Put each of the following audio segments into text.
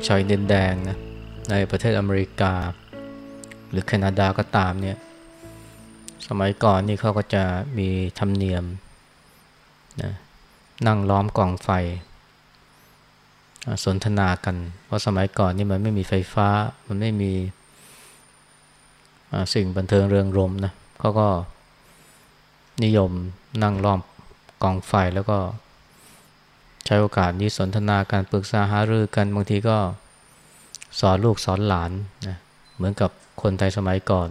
กชาวดินแดงนะในประเทศอเมริกา หรือแคนาดาก็ตามเนี่ยสมัยก่อนนี่เขาก็จะมีธรรมเนียมนะนั่งล้อมกองไฟ สนทนากัน เพราะสมัยก่อนนี่มันไม่มีไฟฟ้า มันไม่มีสิ่งบันเทิงเรืองรมนะเขาก็นิยมนั่งล้อมกองไฟแล้วก็ ช้โอกาสนี้สนทนาการปรึกษาหารือกันบางทีก็สอนลูกสอนหลานนะเหมือนกับคนไทยสมัยก่อน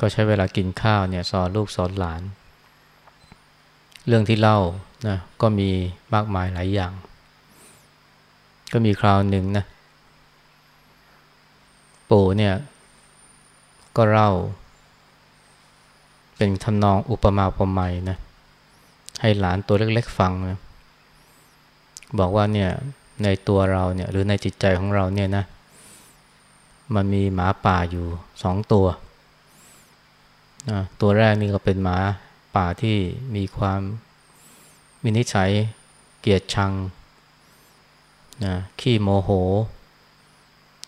ก็ใช้เวลากินข้าวเนี่ยสอนลูกสอนหลาน เรื่องที่เล่านะก็มีมากมายหลายอย่าง ก็มีคราวหนึ่งนะปู่เนี่ยก็เล่า เป็นทำนองอุปมาอุปไมยนะ ให้หลานตัวเล็ก ๆ ฟังนะบอกว่าเนี่ยในตัวเราเนี่ยหรือในจิตใจของเราเนี่ยนะ มันมีหมาป่าอยู่สองตัวนะตัวแรกนี่ก็เป็นหมาป่าที่มีความมีนิสัยเกียดชังนะขี้โมโห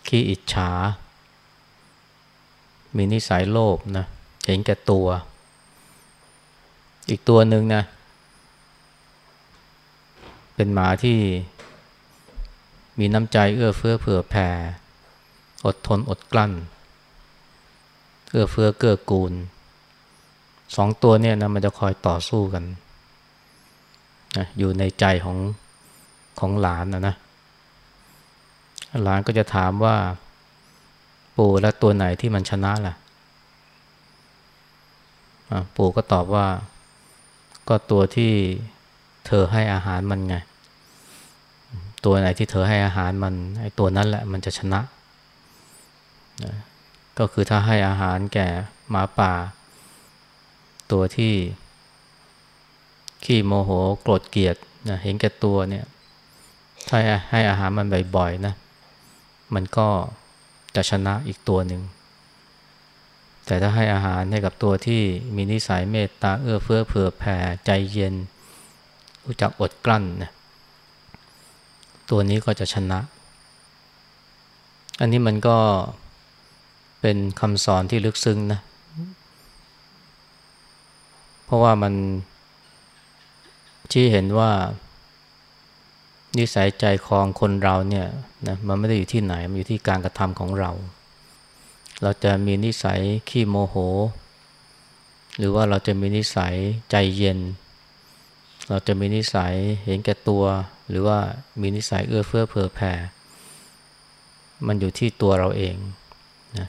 ขี้อิจฉา มีนิสัยโลภนะเห็นแก่ตัว อีกตัวหนึ่งนะ เป็นหมาที่มีน้ำใจเอื้อเฟื้อเผื่อแผ่ อดทนอดกลั้น เอื้อเฟื้อเกื้อกูลสองตัวเนี่ยนะมันจะคอยต่อสู้กันนะอยู่ในใจของของหลานนะนะหลานก็จะถามว่าปู่และตัวไหนที่มันชนะล่ะปู่ก็ตอบว่า ก็ตัวที่ เธอให้อาหารมันไง ตัวไหนที่เธอให้อาหารมันไอ้ตัวนั้นแหละมันจะชนะนะก็คือถ้าให้อาหารแก่หมาป่า ตัวที่ ขี้โมโหโกรธเกลียดนะเห็นแก่ตัวเนี่ย ถ้าให้อาหารมันบ่อยๆนะ มันก็จะชนะอีกตัวหนึ่ง แต่ถ้าให้อาหารให้กับตัวที่มีนิสัยเมตตาเอื้อเฟื้อเผื่อแผ่ใจเย็น รู้จักอดกลั้นนะตัวนี้ก็จะชนะ อันนี้มันก็เป็นคำสอนที่ลึกซึ้งนะ เพราะว่ามันที่เห็นว่า นิสัยใจคองคนเราเนี่ยนะมันไม่ได้อยู่ที่ไหน มันอยู่ที่การกระทำของเรา เราจะมีนิสัยขี้โมโห หรือว่าเราจะมีนิสัยใจเย็น เราจะมีนิสัยเห็นแก่ตัว หรือว่ามีนิสัยเอื้อเฟื้อเผื่อแผ่ มันอยู่ที่ตัวเราเองนะ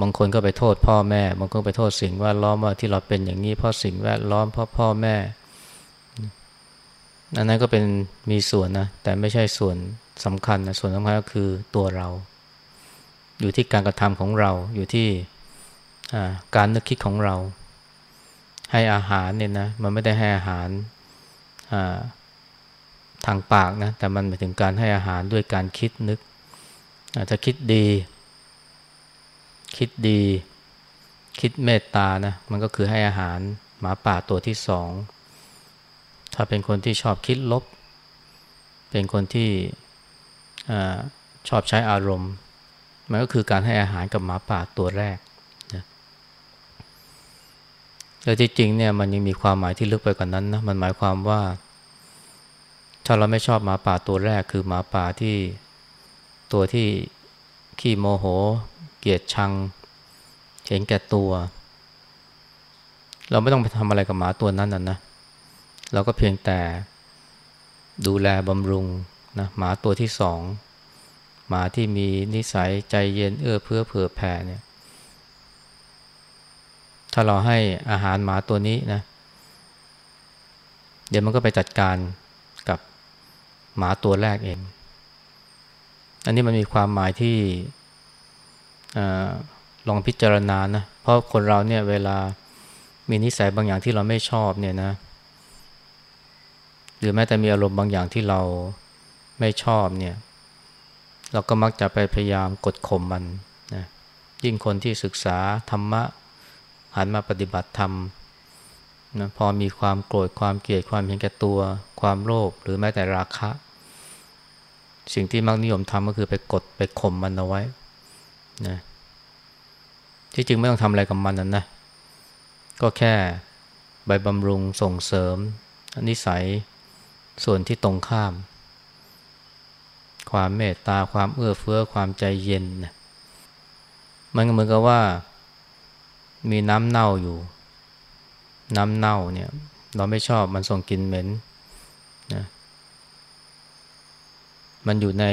บางคนก็ไปโทษพ่อแม่ บางคนไปโทษสิ่งแวดล้อมว่าที่เราเป็นอย่างนี้เพราะสิ่งแวดล้อมเพราะพ่อแม่อันนั้นก็เป็นมีส่วนนะแต่ไม่ใช่ส่วนสำคัญนะส่วนสำคัญก็คือตัวเรา อยู่ที่การกระทำของเราอยู่ที่การนึกคิดของเรา ให้อาหารเนี่ยนะมันไม่ได้ให้อาหารทางปากนะแต่มันหมายถึงการให้อาหารด้วยการคิดนึกถ้าคิดดี คิดดี คิดเมตตานะมันก็คือให้อาหารหมาป่าตัวที่สองถ้าเป็นคนที่ชอบคิดลบ เป็นคนที่อชอบใช้อารมณ์ มันก็คือการให้อาหารกับหมาป่าตัวแรก แต่ที่จริงเนี่ยมันยังมีความหมายที่ลึกไปกว่านนั้นนะมันหมายความว่า ถ้าเราไม่ชอบหมาป่าตัวแรกคือหมาป่าที่ตัวที่ขี้โมโห เกียดชัง เห็นแก่ตัว เราไม่ต้องไปทำอะไรกับหมาตัวนั้นน่ะนะเราก็เพียงแต่ดูแลบำรุงนะหมาตัวที่สองหมาที่มีนิสัยใจเย็นเอื้อเพื่อเผื่อแผ่เนี่ย ถ้าเราให้อาหารหมาตัวนี้นะ เดี๋ยวมันก็ไปจัดการกับหมาตัวแรกเอง อันนี้มันมีความหมายที่ลองพิจารณานะ เพราะคนเราเนี่ยเวลามีนิสัยบางอย่างที่เราไม่ชอบเนี่ยนะ หรือแม้แต่มีอารมณ์บางอย่างที่เราไม่ชอบเนี่ย เราก็มักจะไปพยายามกดข่มมันนะยิ่งคนที่ศึกษาธรรมะ หันมาปฏิบัติธรรมนะพอมีความโกรธความเกลียดความเห็นแก่ตัว ความโลภหรือแม้แต่ราคะ สิ่งที่มักนิยมทำก็คือไปกดไปข่มมันเอาไว้นะที่จริงไม่ต้องทำอะไรกับมันนั่นนะ ก็แค่ใบบำรุงส่งเสริมนิสัยส่วนที่ตรงข้าม ความเมตตาความเอื้อเฟื้อความใจเย็นนะมันเหมือนกับว่า มีน้ำเน่าอยู่ น้ำเน่าเนี่ย เราไม่ชอบมันส่งกลิ่นเหม็นนะมันอยู่ใน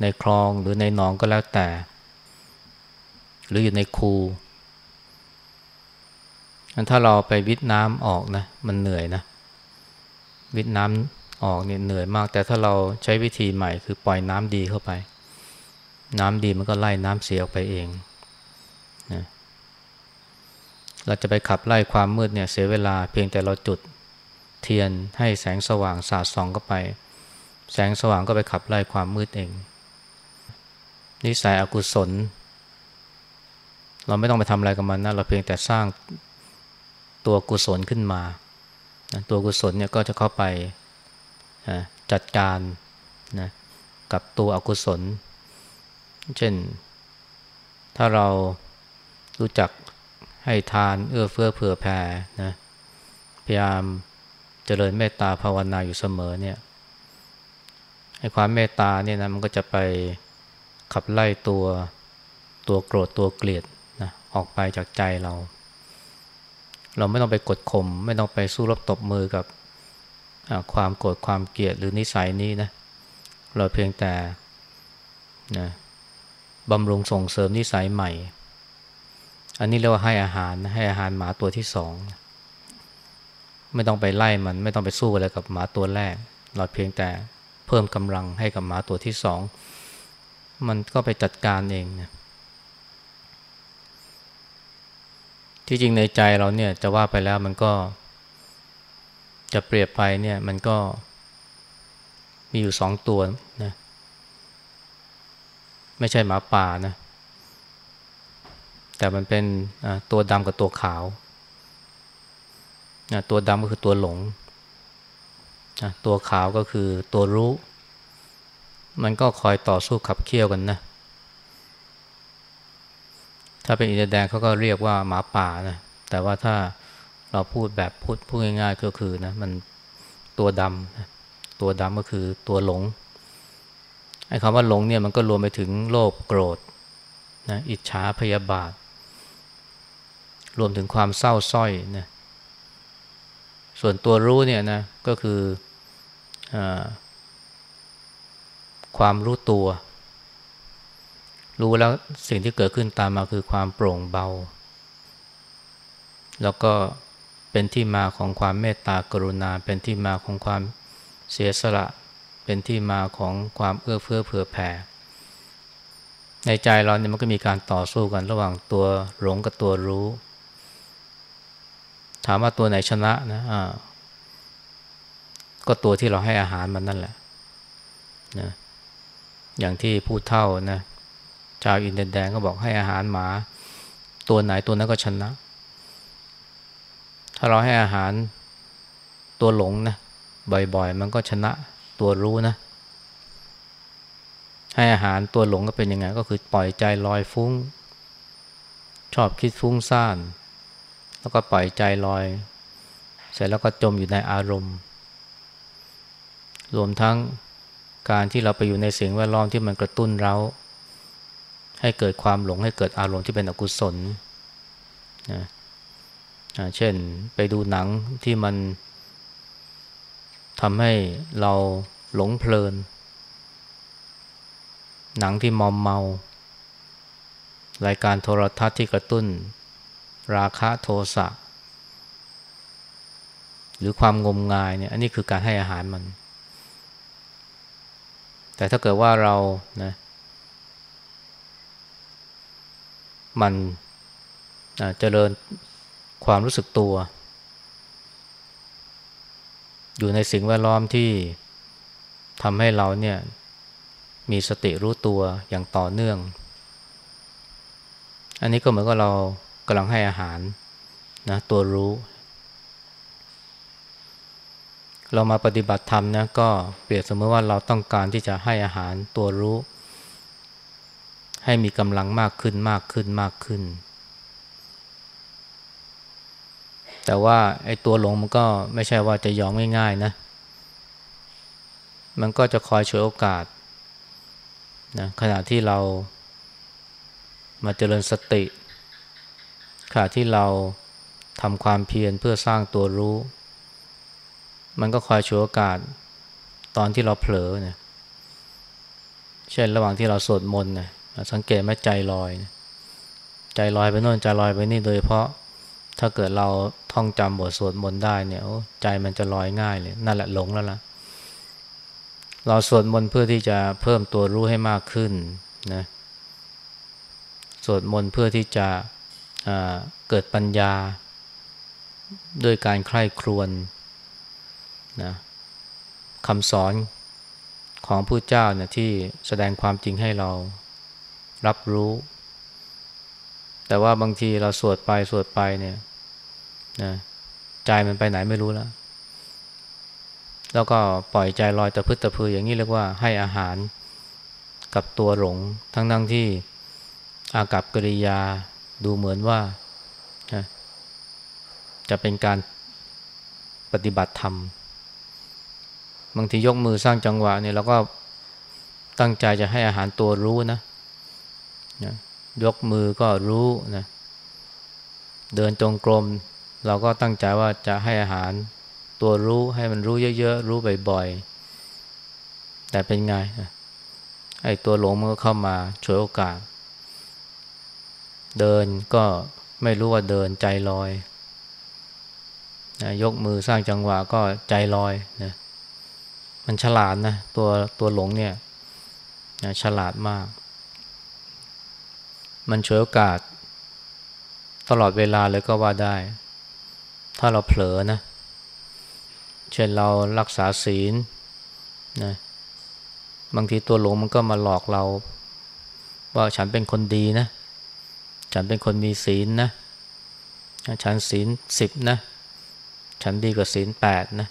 ในคลองหรือในหนองก็แล้วแต่ หรืออยู่ในคูถ้าเราไปวิทน้ำออกนะ มันเหนื่อยนะ วิทน้ำออกเนี่ยเหนื่อยมาก แต่ถ้าเราใช้วิธีใหม่คือปล่อยน้ำดีเข้าไป น้ำดีมันก็ไล่น้ำเสียออกไปเองนะ เราจะไปขับไล่ความมืดเนี่ยเสียเวลาเพียงแต่เราจุดเทียนให้แสงสว่างสาดส่องเข้าไป แสงสว่างก็ไปขับไล่ความมืดเอง นิสัยอกุศล เราไม่ต้องไปทำอะไรกับมันนะเราเพียงแต่สร้างตัวกุศลขึ้นมาตัวกุศลเนี่ยก็จะเข้าไปจัดการนะกับตัวอกุศล เช่น ถ้าเรารู้จัก ให้ทานเอื้อเฟื้อเผื่อแผ่นะพยายามเจริญเมตตาภาวนาอยู่เสมอเนี่ยให้ความเมตตาเนี่ยนะมันก็จะไปขับไล่ตัวตัวโกรธตัวเกลียดนะออกไปจากใจเรา เราไม่ต้องไปกดข่มไม่ต้องไปสู้รบตบมือกับความโกรธความเกลียดหรือนิสัยนี้นะเราเพียงแต่นะบำรุงส่งเสริมนิสัยใหม่ อันนี้เรียกว่าให้อาหารให้อาหารหมาตัวที่สองไม่ต้องไปไล่มันไม่ต้องไปสู้อะไรกับหมาตัวแรก เราเพียงแต่เพิ่มกำลังให้กับหมาตัวที่สองมันก็ไปจัดการเองนะที่จริงในใจเราเนี่ยจะว่าไปแล้วมันก็จะเปรียบไปเนี่ยมันก็มีอยู่สองตัวนะไม่ใช่หมาป่านะ แต่มันเป็นตัวดำกับตัวขาว ตัวดำก็คือตัวหลง ตัวขาวก็คือตัวรู้ มันก็คอยต่อสู้ขับเคี่ยวกันนะ ถ้าเป็นอินเดียแดงเขาก็เรียกว่าหมาป่านะ แต่ว่าถ้าเราพูดแบบพูดพูดง่ายๆก็คือนะมันตัวดำตัวดำก็คือตัวหลงไอ้คำว่าหลงเนี่ยมันก็รวมไปถึงโลภโกรธนะอิจฉาพยาบาท รวมถึงความเศร้าส้อยนะส่วนตัวรู้เนี่ยนะก็คืออความรู้ตัว รู้แล้วสิ่งที่เกิดขึ้นตามมาคือความโปร่งเบา แล้วก็เป็นที่มาของความเมตตากรุณา เป็นที่มาของความเสียสละ เป็นที่มาของความเอื้อเฟื้อเผื่อแผ่ ในใจเราเนี่ยมันก็มีการต่อสู้กันระหว่างตัวหลงกับตัวรู้ ถามว่าตัวไหนชนะนะอ่าก็ตัวที่เราให้อาหารมันนั่นแหละนะอย่างที่พูดเท่านะชาวอินเดียแดงก็บอกให้อาหารหมา ตัวไหนตัวนั้นก็ชนะ ถ้าเราให้อาหารตัวหลงนะบ่อยๆ มันก็ชนะตัวรู้นะ ให้อาหารตัวหลงก็เป็นยังไง ก็คือปล่อยใจลอยฟุ้ง ชอบคิดฟุ้งซ่าน แล้วก็ปล่อยใจลอย เสร็จแล้วก็จมอยู่ในอารมณ์ รวมทั้งการที่เราไปอยู่ในสิ่งแวดล้อมที่มันกระตุ้นเราให้เกิดความหลงให้เกิดอารมณ์ที่เป็นอกุศลนะเช่นไปดูหนังที่มันทำให้เราหลงเพลิน หนังที่มอมเมา รายการโทรทัศน์ที่กระตุ้น ราคะโทสะหรือความงมงายเนี่ย อันนี้คือการให้อาหารมัน แต่ถ้าเกิดว่าเรานะมันเจริญความรู้สึกตัว อยู่ในสิ่งแวดล้อมที่ทำให้เราเนี่ย มีสติรู้ตัวอย่างต่อเนื่อง อันนี้ก็เหมือนกับเราำลังให้อาหารนะตัวรู้ เรามาปฏิบัติธรรมนะก็เปรียบเสมอว่าเราต้องการที่จะให้อาหารตัวรู้ ให้มีกำลังมากขึ้นมากขึ้นมากขึ้น แต่ว่าไอ้ตัวหลงมันก็ไม่ใช่ว่าจะยอมง่ายๆนะ มันก็จะคอยฉวยโอกาสนะขณะที่เรามาเจริญสติ ขณะที่เราทำความเพียรเพื่อสร้างตัวรู้ มันก็คอยฉวยโอกาสตอนที่เราเผลอเนี่ยเช่นระหว่างที่เราสวดมนต์เนี่ยสังเกตไหมใจลอย ใจลอยไปโน่นใจลอยไปนี่โดยเพราะถ้าเกิดเราท่องจำบทสวดมนต์ได้เนี่ยใจมันจะลอยง่ายเลยนั่นแหละหลงแล้วล่ะ เราสวดมนต์เพื่อที่จะเพิ่มตัวรู้ให้มากขึ้นนะสวดมนต์เพื่อที่จะเเกิดปัญญาด้วยการใคร่ครวญนะคำสอนของผู้เจ้าเนี่ยที่แสดงความจริงให้เรารับรู้ แต่ว่าบางทีเราสวดไปสวดไปเนี่ยนะใจมันไปไหนไม่รู้แล้ว แล้วก็ปล่อยใจลอยตะพึดตะพืออย่างนี้เรียกว่าให้อาหารกับตัวหลง ทั้งทั้งที่อากับกริยา ดูเหมือนว่าจะเป็นการปฏิบัติธรรม บางทียกมือสร้างจังหวะเนี่ยเราก็ตั้งใจจะให้อาหารตัวรู้นะนะยกมือก็รู้นะเดินจงกรม เราก็ตั้งใจว่าจะให้อาหารตัวรู้ให้มันรู้เยอะๆ รู้บ่อยๆ แต่เป็นไงไอ้ตัวหลงมันก็เข้ามาช่วยโอกาส เดินก็ไม่รู้ว่าเดินใจลอยนะยกมือสร้างจังหวะก็ใจลอยนะมันฉลาดนะตัวตัวหลงเนี่ยนะฉลาดมาก มันฉวยโอกาส ตลอดเวลาเลยก็ว่าได้ ถ้าเราเผลอนะ เช่นเรารักษาศีลนะบางทีตัวหลงมันก็มาหลอกเรา ว่าฉันเป็นคนดีนะ ฉันเป็นคนมีศีลนะ ฉันศีลสิบนะ ฉันดีกว่าศีลแปดนะ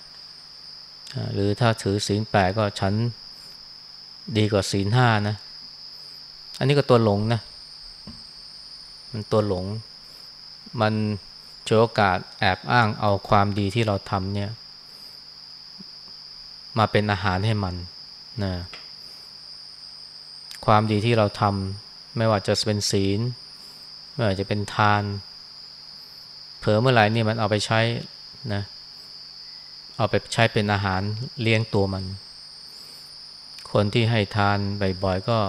หรือถ้าถือศีลแปดก็ฉันดีกว่าศีลห้านะ อันนี้ก็ตัวหลงนะ มันตัวหลง มันโชวโอกาสแอบอ้างเอาความดีที่เราทำเนี่ย มาเป็นอาหารให้มันนะความดีที่เราทำไม่ว่าจะเป็นศีล ไม่ว่าจะเป็นทาน เผลอเมื่อไหร่นี่มันเอาไปใช้นะ เอาไปใช้เป็นอาหารเลี้ยงตัวมัน คนที่ให้ทานบ่อยๆก็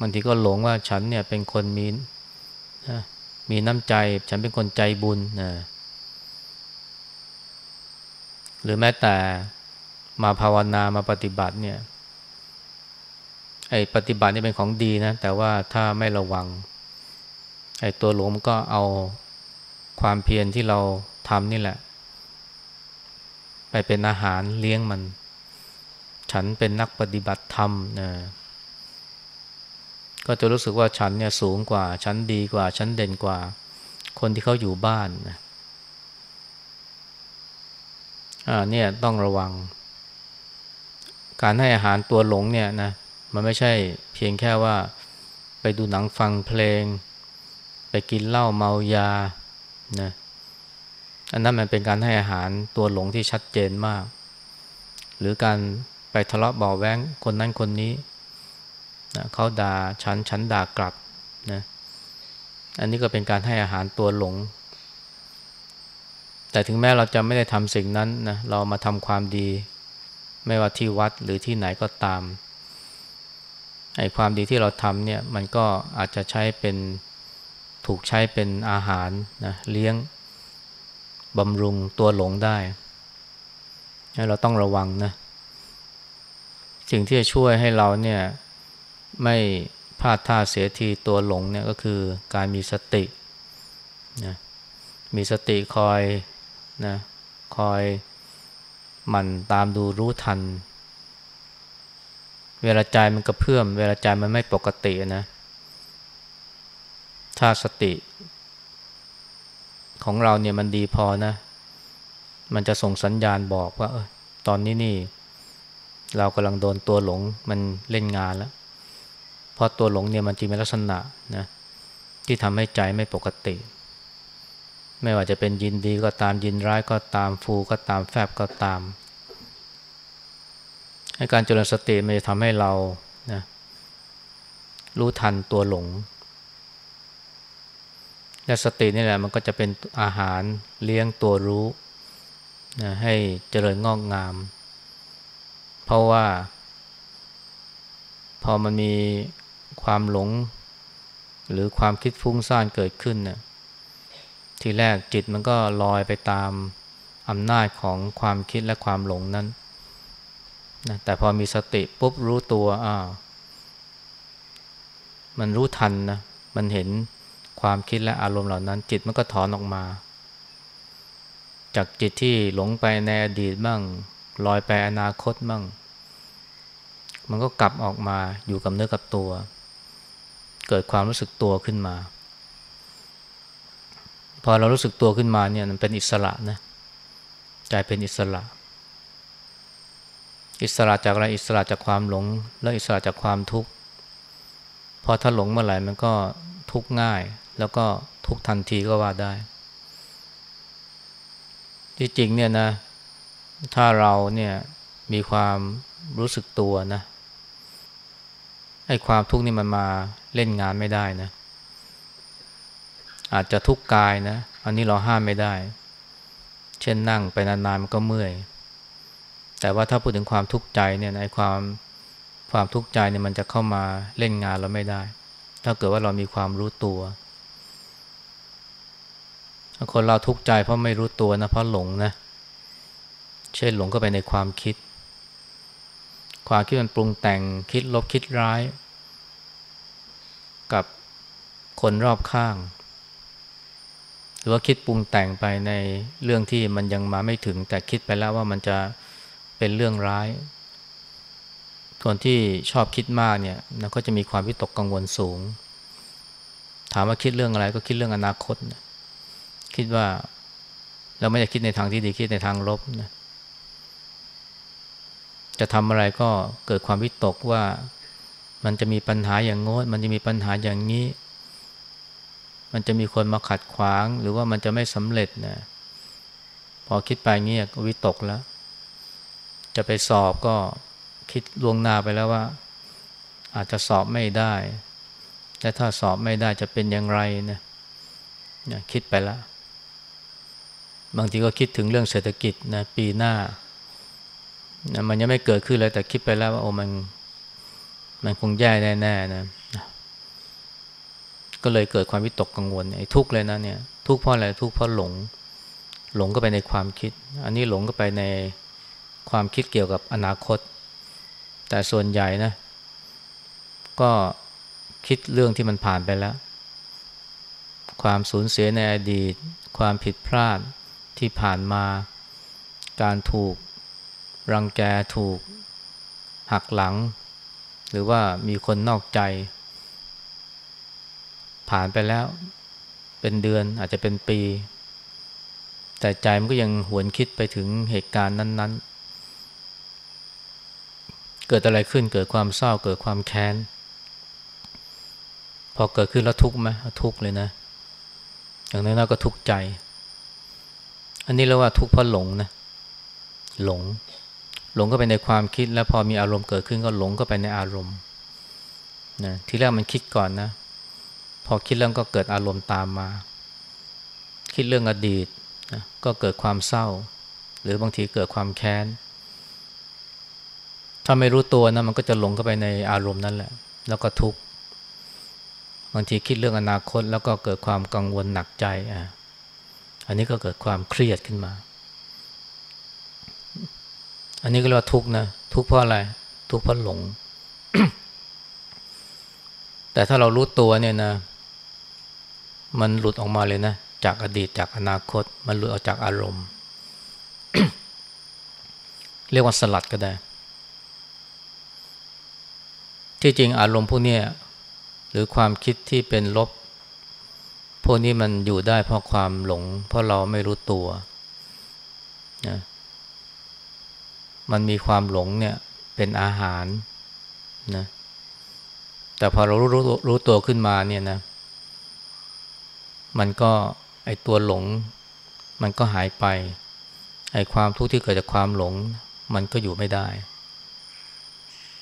บางทีก็หลงว่าฉันเนี่ยเป็นคนมีนะมีน้ำใจ ฉันเป็นคนใจบุญนะหรือแม้แต่มาภาวนามาปฏิบัติเนี่ยไอ้ปฏิบัตินี่เป็นของดีนะ แต่ว่าถ้าไม่ระวัง ไอ้ตัวหลงมันก็เอาความเพียรที่เราทำนี่แหละ ไปเป็นอาหารเลี้ยงมัน ฉันเป็นนักปฏิบัติธรรมนะก็จะรู้สึกว่าฉันเนี่ยสูงกว่า ฉันดีกว่า ฉันเด่นกว่า คนที่เขาอยู่บ้านนะอ่าเนี่ยต้องระวัง การให้อาหารตัวหลงเนี่ยนะมันไม่ใช่เพียงแค่ว่าไปดูหนังฟังเพลง ไปกินเหล้าเมายานะอันนั้นมันเป็นการให้อาหารตัวหลงที่ชัดเจนมาก หรือการไปทะเลาะเบาแว้งคนนั้นคนนี้นะเขาด่าฉันฉันด่ากลับนะอันนี้ก็เป็นการให้อาหารตัวหลง แต่ถึงแม้เราจะไม่ได้ทำสิ่งนั้นนะเรามาทำความดี ไม่ว่าที่วัดหรือที่ไหนก็ตามไอ้ความดีที่เราทำเนี่ยมันก็อาจจะใช้เป็น ถูกใช้เป็นอาหารนะเลี้ยงบำรุงตัวหลงได้ เราต้องระวังนะ สิ่งที่จะช่วยให้เราเนี่ยไม่พลาดท่าเสียทีตัวหลงเนี่ยก็คือการมีสตินะมีสติคอยนะคอยหมั่นตามดูรู้ทัน เวลาใจมันกระเพื่อม เวลาใจมันไม่ปกตินะ ถ้าสติของเราเนี่ยมันดีพอนะ มันจะส่งสัญญาณบอกว่า เออตอนนี้นี่ เรากำลังโดนตัวหลงมันเล่นงานแล้ว เพราะตัวหลงเนี่ยมันจริงเป็นลักษณะนะที่ทำให้ใจไม่ปกติ ไม่ว่าจะเป็นยินดีก็ตามยินร้ายก็ตามฟูก็ตามแฟบก็ตามให้การเจริญสติมันจะทำให้เรานะรู้ทันตัวหลง และสตินี่แหละมันก็จะเป็นอาหารเลี้ยงตัวรู้นะให้เจริญงอกงาม เพราะว่า พอมันมีความหลง หรือความคิดฟุ้งซ่านเกิดขึ้นนะทีแรกจิตมันก็ลอยไปตามอำนาจของความคิดและความหลงนั้นนะแต่พอมีสติปุ๊บรู้ตัวอ้าวมันรู้ทันนะ มันเห็น ความคิดและอารมณ์เหล่านั้น จิตมันก็ถอนออกมา จากจิตที่หลงไปในอดีตบ้างลอยไปอนาคตบ้าง มันก็กลับออกมาอยู่กับเนื้อกับตัว เกิดความรู้สึกตัวขึ้นมา พอเรารู้สึกตัวขึ้นมาเนี่ยมันเป็นอิสระนะใจเป็นอิสระ อิสระจากอะไรอิสระจากความหลง และอิสระจากความทุกข์พอถ้าหลงเมื่อไหร่มันก็ทุกข์ง่าย แล้วก็ทุกทันทีก็ว่าได้ ที่จริงเนี่ยนะ ถ้าเราเนี่ยมีความรู้สึกตัวนะไอ้ความทุกข์นี่มันมาเล่นงานไม่ได้นะ อาจจะทุกข์กายนะ อันนี้เราห้ามไม่ได้ เช่นนั่งไปนานๆมันก็เมื่อย แต่ว่าถ้าพูดถึงความทุกข์ใจเนี่ยในความความทุกข์ใจเนี่ยมันจะเข้ามาเล่นงานเราไม่ได้ ถ้าเกิดว่าเรามีความรู้ตัว คนเราทุกข์ใจเพราะไม่รู้ตัวนะเพราะหลงนะ เช่นหลงก็ไปในความคิด ความคิดมันปรุงแต่งคิดลบคิดร้าย กับคนรอบข้าง หรือว่าคิดปรุงแต่งไปในเรื่องที่มันยังมาไม่ถึง แต่คิดไปแล้วว่ามันจะเป็นเรื่องร้าย คนที่ชอบคิดมากเนี่ยนะก็จะมีความวิตกกังวลสูง ถามว่าคิดเรื่องอะไรก็คิดเรื่องอนาคตนะ คิดว่าเราไม่ได้คิดในทางที่ดีคิดในทางลบนะจะทำอะไรก็เกิดความวิตกว่ามันจะมีปัญหาอย่างโน้นมันจะมีปัญหาอย่างนี้ มันจะมีคนมาขัดขวาง หรือว่ามันจะไม่สำเร็จนะพอคิดไปเงี้ยก็วิตกแล้ว จะไปสอบก็คิดล่วงหน้าไปแล้วว่า อาจจะสอบไม่ได้และถ้าสอบไม่ได้จะเป็นอย่างไรนะนะคิดไปแล้ว บางทีก็คิดถึงเรื่องเศรษฐกิจนะปีหน้านะมันยังไม่เกิดขึ้นเลยแต่คิดไปแล้วว่าโอ้มันมันคงแย่แน่ๆนะก็เลยเกิดความวิตกกังวลไอ้ทุกเลยนะเนี่ย ทุกเพราะอะไรทุกเพราะหลง หลงก็ไปในความคิด อันนี้หลงก็ไปในความคิดเกี่ยวกับอนาคต แต่ส่วนใหญ่นะ ก็คิดเรื่องที่มันผ่านไปแล้ว ความสูญเสียในอดีต ความผิดพลาด ที่ผ่านมา การถูกรังแกถูกหักหลัง หรือว่ามีคนนอกใจ ผ่านไปแล้ว เป็นเดือนอาจจะเป็นปี แต่ใจมันก็ยังหวนคิดไปถึงเหตุการณ์นั้น ๆ เกิดอะไรขึ้นเกิดความเศร้าเกิดความแค้น พอเกิดขึ้นแล้วทุกข์ไหมทุกข์เลยนะ อย่างนั้นก็ทุกข์ใจ อันนี้เรียกว่าทุกข์เพราะหลงนะหลง หลงก็ไปในความคิดแล้วพอมีอารมณ์เกิดขึ้นก็หลงก็ไปในอารมณ์นะทีแรกมันคิดก่อนนะ พอคิดแล้วก็เกิดอารมณ์ตามมา คิดเรื่องอดีตนะก็เกิดความเศร้า หรือบางทีเกิดความแค้นถ้าไม่รู้ตัวนะมันก็จะหลงเข้าไปในอารมณ์นั่นแหละ แล้วก็ทุกข์บางทีคิดเรื่องอนาคตแล้วก็เกิดความกังวลหนักใจอะ อันนี้ก็เกิดความเครียดขึ้นมา อันนี้ก็เรียกว่าทุกข์นะ ทุกข์เพราะอะไร ทุกข์เพราะหลง แต่ถ้าเรารู้ตัวเนี่ยนะ มันหลุดออกมาเลยนะ จากอดีตจากอนาคต มันหลุดออกจากอารมณ์ เรียกว่าสลัดก็ได้ ที่จริงอารมณ์พวกนี้หรือความคิดที่เป็นลบ วกนี้มันอยู่ได้เพราะความหลง เพราะเราไม่รู้ตัวนะมันมีความหลงเนี่ยเป็นอาหารนะแต่พอเรารู้รู้รู้ตัวขึ้นมาเนี่ยนะ มันก็ไอตัวหลง มันก็หายไป ไอความทุกข์ที่เกิดจากความหลง มันก็อยู่ไม่ได้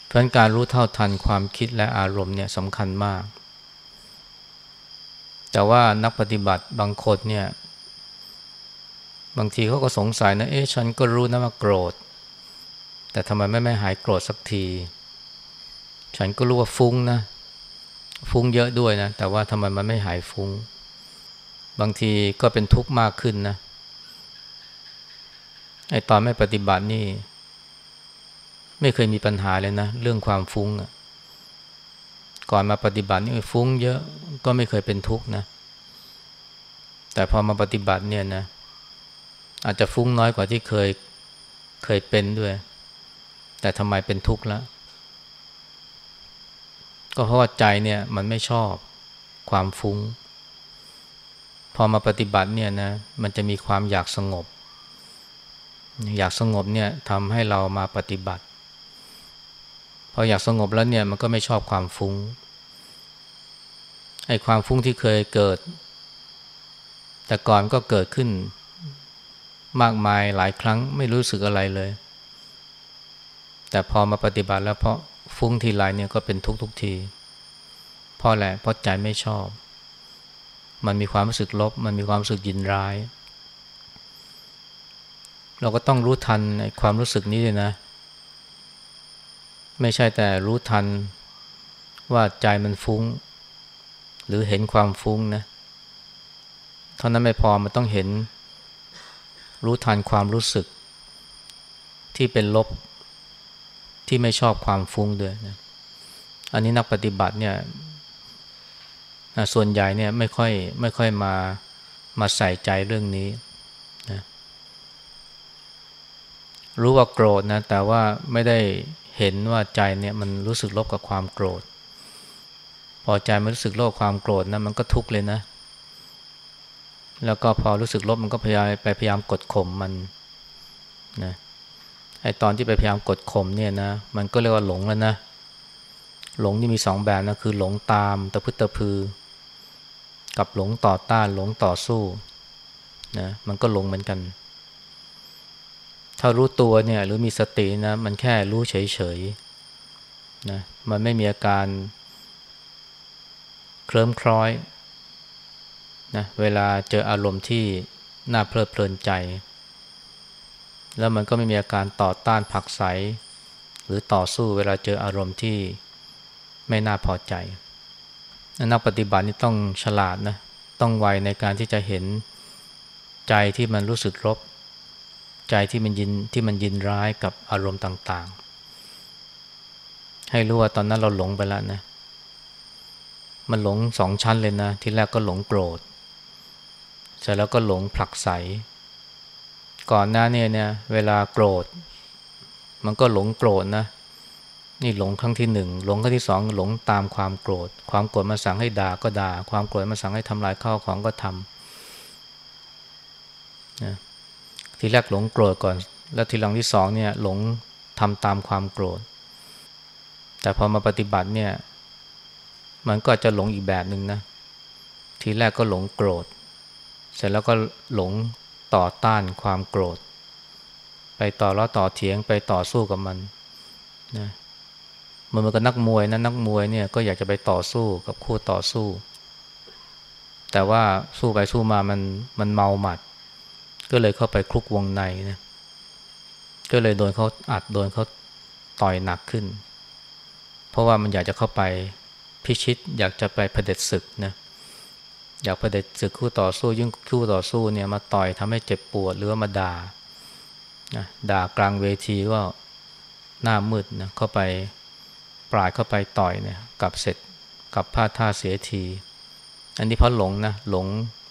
เพราะการรู้เท่าทันความคิดและอารมณ์เนี่ยสำคัญมาก แต่ว่านักปฏิบัติบางคนเนี่ย บางทีเขาก็สงสัยนะเอ๊ะฉันก็รู้นะว่าโกรธ แต่ทำไมไม่ไม่หายโกรธสักที ฉันก็รู้ว่าฟุ้งนะ ฟุ้งเยอะด้วยนะ แต่ว่าทำไมมันไม่หายฟุ้ง บางทีก็เป็นทุกข์มากขึ้นนะไอตอนไม่ปฏิบัตินี่ ไม่เคยมีปัญหาเลยนะ เรื่องความฟุ้งอะ ก่อนมาปฏิบัตินี่ฟุ้งเยอะก็ไม่เคยเป็นทุกข์นะ แต่พอมาปฏิบัติเนี่ยนะ อาจจะฟุ้งน้อยกว่าที่เคยเคยเป็นด้วย แต่ทำไมเป็นทุกข์ล้วก็เพราะว่าใจเนี่ยมันไม่ชอบความฟุ้ง พอมาปฏิบัติเนี่ยนะมันจะมีความอยากสงบ อยากสงบเนี่ยทำให้เรามาปฏิบัติ ออยากสงบแล้วเนี่ยมันก็ไม่ชอบความฟุ้งไอ้ความฟุ้งที่เคยเกิด แต่ก่อนก็เกิดขึ้น มากมายหลายครั้งไม่รู้สึกอะไรเลย แต่พอมาปฏิบัติแล้วเพราะฟุ้งทีไรเนี่ยก็เป็นทุกทุกทีเพราะแหละเพราะใจไม่ชอบ มันมีความรู้สึกลบ มันมีความรู้สึกยินร้าย เราก็ต้องรู้ทันในความรู้สึกนี้เลยนะ ไม่ใช่แต่รู้ทันว่าใจมันฟุ้ง หรือเห็นความฟุ้งนะเท่านั้นไม่พอมันต้องเห็น รู้ทันความรู้สึก ที่เป็นลบที่ไม่ชอบความฟุ้งด้วยนะอันนี้นักปฏิบัติเนี่ยส่วนใหญ่เนี่ยไม่ค่อยไม่ค่อยมามาใส่ใจเรื่องนี้นะรู้ว่าโกรธนะแต่ว่าไม่ได้ เห็นว่าใจเนี่ยมันรู้สึกลบกับความโกรธ พอใจมันรู้สึกลบความโกรธนะมันก็ทุกข์เลยนะ แล้วก็พอรู้สึกลบมันก็พยายามไปพยายามกดข่มมันนะไอตอนที่ไปพยายามกดข่มเนี่ยนะมันก็เรียกว่าหลงแล้วนะ หลงนี่มีสองแบบนะคือหลงตามตะพึตะพือ กับหลงต่อต้านหลงต่อสู้นะมันก็หลงเหมือนกัน ถ้ารู้ตัวเนี่ยหรือมีสตินะมันแค่รู้เฉยๆนะมันไม่มีอาการเคลิ้มคล้อยนะเวลาเจออารมณ์ที่น่าเพลิดเพลินใจ แล้วมันก็ไม่มีอาการต่อต้านผักใส หรือต่อสู้เวลาเจออารมณ์ที่ไม่น่าพอใจ นักปฏิบัตินี่ต้องฉลาดนะต้องไวในการที่จะเห็นใจที่มันรู้สึกรบ ใจที่มันยินที่มันยินร้ายกับอารมณ์ต่าง ๆ ให้รู้ว่าตอนนั้นเราหลงไปแล้วนะ มันหลงสองชั้นเลยนะ ที่แรกก็หลงโกรธ เสร็จแล้วก็หลงผลักใสก่อนหน้านี้เนี่ยเวลาโกรธ มันก็หลงโกรธนะ นี่หลงครั้งที่หนึ่งหลงครั้งที่สองหลงตามความโกรธ ความโกรธมาสั่งให้ด่าก็ด่า ความโกรธมาสั่งให้ทำลายข้าวของก็ทำนะ ทีแรกหลงโกรธก่อน แล้วทีหลังที่สองเนี่ยหลงทำตามความโกรธ แต่พอมาปฏิบัติเนี่ย มันก็จะหลงอีกแบบหนึ่งนะ ทีแรกก็หลงโกรธ เสร็จแล้วก็หลงต่อต้านความโกรธ ไปต่อล้อต่อเถียงไปต่อสู้กับมันนะมันเหมือนกับนักมวยนะนักมวยเนี่ยก็อยากจะไปต่อสู้กับคู่ต่อสู้ แต่ว่าสู้ไปสู้มามันมันเมาหมัด ก็เลยเข้าไปคลุกวงในนะก็เลยโดนเขาอัดโดนเขาต่อยหนักขึ้น เพราะว่ามันอยากจะเข้าไปพิชิต อยากจะไปเผด็จศึกนะอยากประเด็จศึกคู่ต่อสู้ยิ่งคู่ต่อสู้เนี่ยมาต่อยทำให้เจ็บปวดหรือว่ามาด่านะด่ากลางเวทีก็หน้ามืดนะเข้าไปปลายเข้าไปต่อยเนี่ยกับเสร็จกับพลาดท่าเสียที อันนี้เพราะหลงนะหลง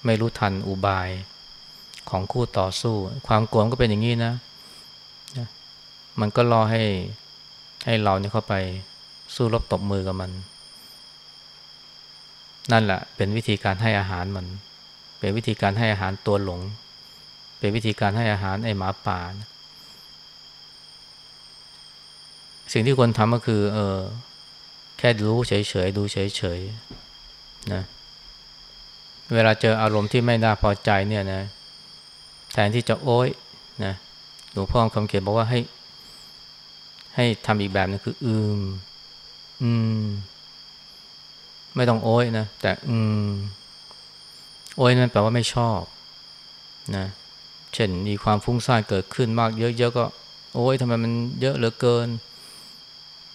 ไม่รู้ทันอุบาย ของคู่ต่อสู้ ความกลัวก็เป็นอย่างนี้นะ มันก็รอให้ให้เราเนี่ยเข้าไปสู้รบตบมือกับมัน นั่นแหละเป็นวิธีการให้อาหารมัน เป็นวิธีการให้อาหารตัวหลง เป็นวิธีการให้อาหารไอหมาป่านะสิ่งที่ควรทำก็คือ เออ แค่รู้เฉยๆดูเฉยๆนะเวลาเจออารมณ์ที่ไม่น่าพอใจเนี่ยนะ ทนที่จะโอ้ยนะหลวงพ่อคำเขียนบอกว่าให้ ให้ทำอีกแบบนึงคือ อืม อืม ไม่ต้องโอ้ยนะแต่อืม โอ้ยนั่นแปลว่าไม่ชอบ นะ เช่นมีความฟุ้งซ่านเกิดขึ้นมาก เยอะๆก็ โอ้ยทำไมมันเยอะเหลือเกิน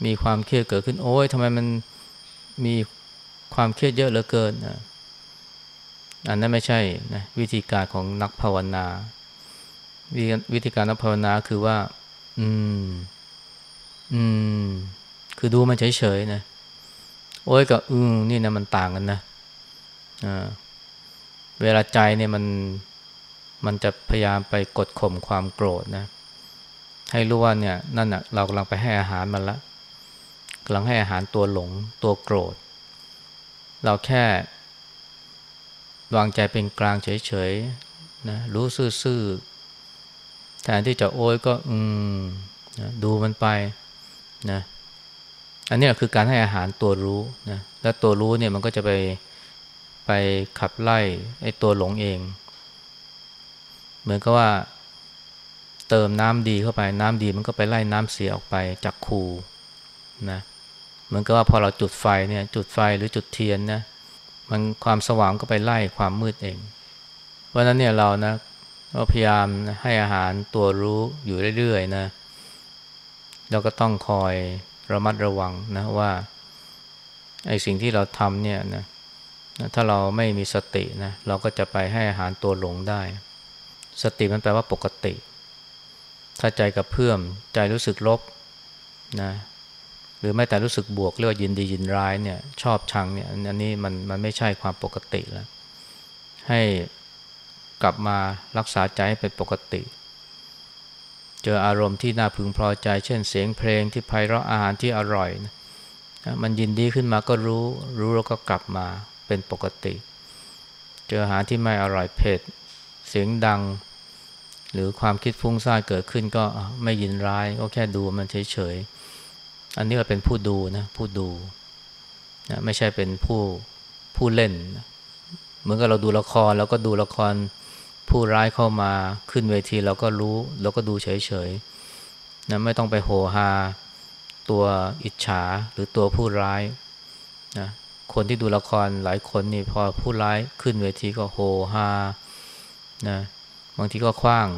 มีความเครียดเกิดขึ้น โอ้ยทำไมมันมีความเครียดเยอะเหลือเกินนะ อันนั้นไม่ใช่นะวิธีการของนักภาวนา วิธีการนักภาวนาคือว่า อืม อืม คือดูมันเฉยๆนะโอ้ยกับอืมนี่นะมันต่างกันนะอ่าเวลาใจเนี่ยมันมันจะพยายามไปกดข่มความโกรธนะ ให้รู้ว่าเนี่ย นั่นน่ะ เรากำลังไปให้อาหารมันละกำลังให้อาหารตัวหลงตัวโกรธ เราแค่ วางใจเป็นกลางเฉยๆนะรู้ซื่อๆแทนที่จะโอ้ยก็อืมนะดูมันไปนะอันนี้คือการให้อาหารตัวรู้นะและตัวรู้เนี่ยมันก็จะไปไปขับไล่ไอ้ตัวหลงเอง เหมือนกับว่าเติมน้ำดีเข้าไปน้ำดีมันก็ไปไล่น้ำเสียออกไปจากคูนะเหมือนกับว่าพอเราจุดไฟเนี่ยจุดไฟหรือจุดเทียนนะ มันความสว่างก็ไปไล่ความมืดเอง เพราะนั้นเนี่ยเรานะก็พยายามให้อาหารตัวรู้อยู่เรื่อยๆนะเราก็ต้องคอยระมัดระวังนะว่าไอ้สิ่งที่เราทำเนี่ยนะถ้าเราไม่มีสตินะเราก็จะไปให้อาหารตัวหลงได้ สติมันแปลว่าปกติ ถ้าใจกับเพื่อมใจรู้สึกลบนะ หรือแม้แต่รู้สึกบวกเรียกว่ายินดียินร้ายเนี่ยชอบชังเนี่ยอันนี้มันมันไม่ใช่ความปกติแล้ว ให้กลับมารักษาใจให้เป็นปกติ เจออารมณ์ที่น่าพึงพอใจ เช่นเสียงเพลงที่ไพเราะอาหารที่อร่อยนะมันยินดีขึ้นมาก็รู้รู้แล้วก็กลับมาเป็นปกติ เจออาหารที่ไม่อร่อยเผ็ดเสียงดัง หรือความคิดฟุ้งซ่านเกิดขึ้นก็ไม่ยินร้ายก็แค่ดูมันเฉยๆ อันนี้เราเป็นผู้ดูนะผู้ดูนะไม่ใช่เป็นผู้ผู้เล่น เหมือนกับเราดูละครเราก็ดูละครผู้ร้ายเข้ามาขึ้นเวทีเราก็รู้เราก็ดูเฉยๆนะไม่ต้องไปโหฮาตัวอิจฉาหรือตัวผู้ร้ายนะคนที่ดูละครหลายคนนี่พอผู้ร้ายขึ้นเวทีก็โหฮานะบางทีก็คว้าง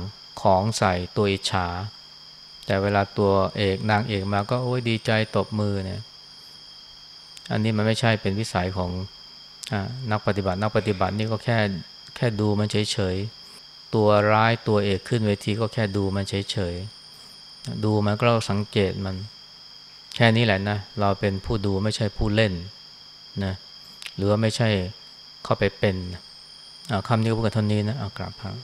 ของใส่ตัวอิจฉา แต่เวลาตัวเอกนางเอกมาก็โอ้ยดีใจตบมือเนี่ย อันนี้มันไม่ใช่เป็นวิสัยของอนักปฏิบัติ นักปฏิบัตินี่ก็แค่แค่ดูมันเฉยๆ ตัวร้ายตัวเอกขึ้นเวทีก็แค่ดูมันเฉยๆ ดูมันก็สังเกตมัน แค่นี้แหละนะ เราเป็นผู้ดูไม่ใช่ผู้เล่นนะหรือว่าไม่ใช่เข้าไปเป็นคำนี้ก็พูดกันเท่านี้นะเอากราบครับ